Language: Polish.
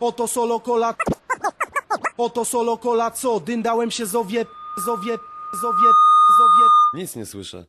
Oto solo kola. Oto solo kola co? Dyndałem się zowie, zowie, zowie, zowie. Nic nie słyszę.